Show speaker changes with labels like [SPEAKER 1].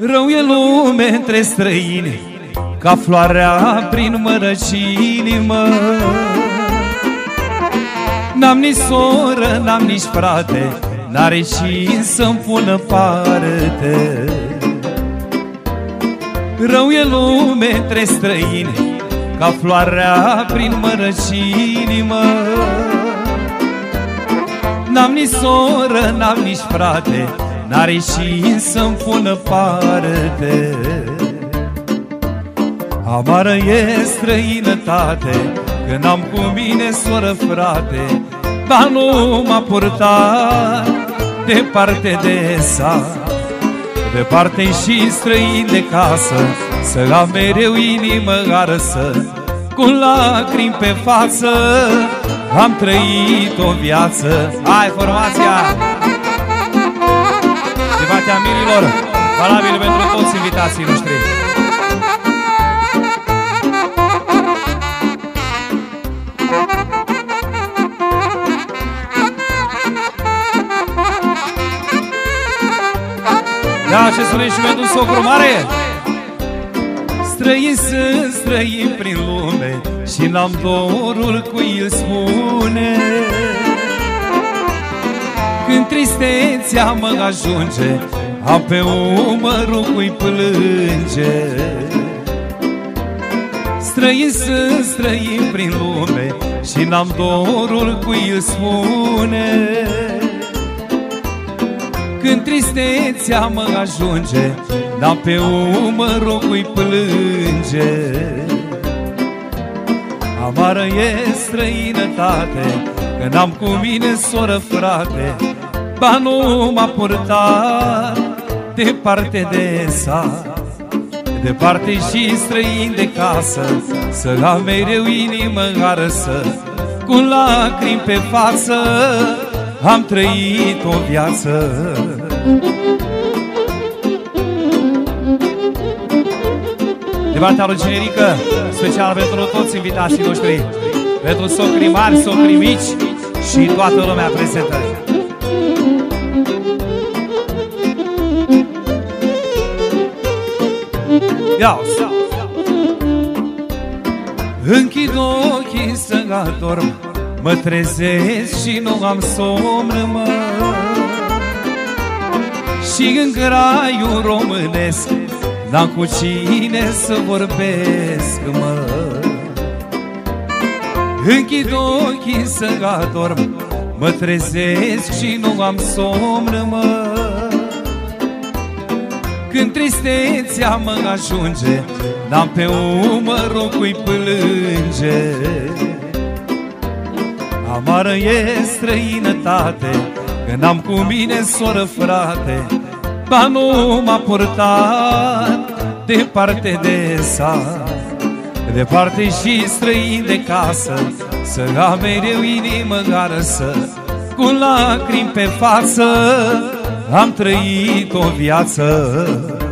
[SPEAKER 1] Rău e lume între străini Ca floarea prin mărăcini, mă. N-am nici soră, n-am nici frate N-are și să-mi pună parte. Rău e lume între străini Ca floarea prin mărăcini, mă. N-am nici soră, n-am nici frate N-are și să-mi pună parte. Amară e străinătate Când am cu mine soră frate Dar nu m-a purtat Departe de sat Departe și străin de casă Să am mereu inimă arsă Cu lacrimi pe față Am trăit o viață. Hai formația! Debatea mirilor. Valabil pentru toți invitații noștri. Da, ce spune și pentru socru mare. Străin sunt străin prin lume Și n-am dorul cu el spune Când tristețea mă ajunge Am pe umărul cu-i plânge. Străin sunt străin prin lume Și n-am dorul cu el spune. Când tristețea mă ajunge Dar pe umărul cui plânge. Amară e străinătate Că n-am cu mine soră frate Ba nu m-a purtat Departe de sat Departe și străin de casă Să am mereu inimă arsă Cu lacrimi pe față am trăit o viață. De partea lui Generică, special pentru toți invitații noștri Pentru socrii mari, socrii mici și toată lumea prezentă Ia, Închid ochii să adorm Mă trezesc și nu am somn, mă. Și în graiul românesc N-am cu cine să vorbesc, mă Închid ochii să adorm Mă trezesc și nu am somn, mă. Când tristețea mă ajunge N-am pe umărul cui plânge. Amară e străinătate Când am cu mine soră frate. Ba nu m-a purtat Departe de sat Departe și străin de casă Să am mereu inimă arsă Cu lacrimi pe față. Am trăit o viață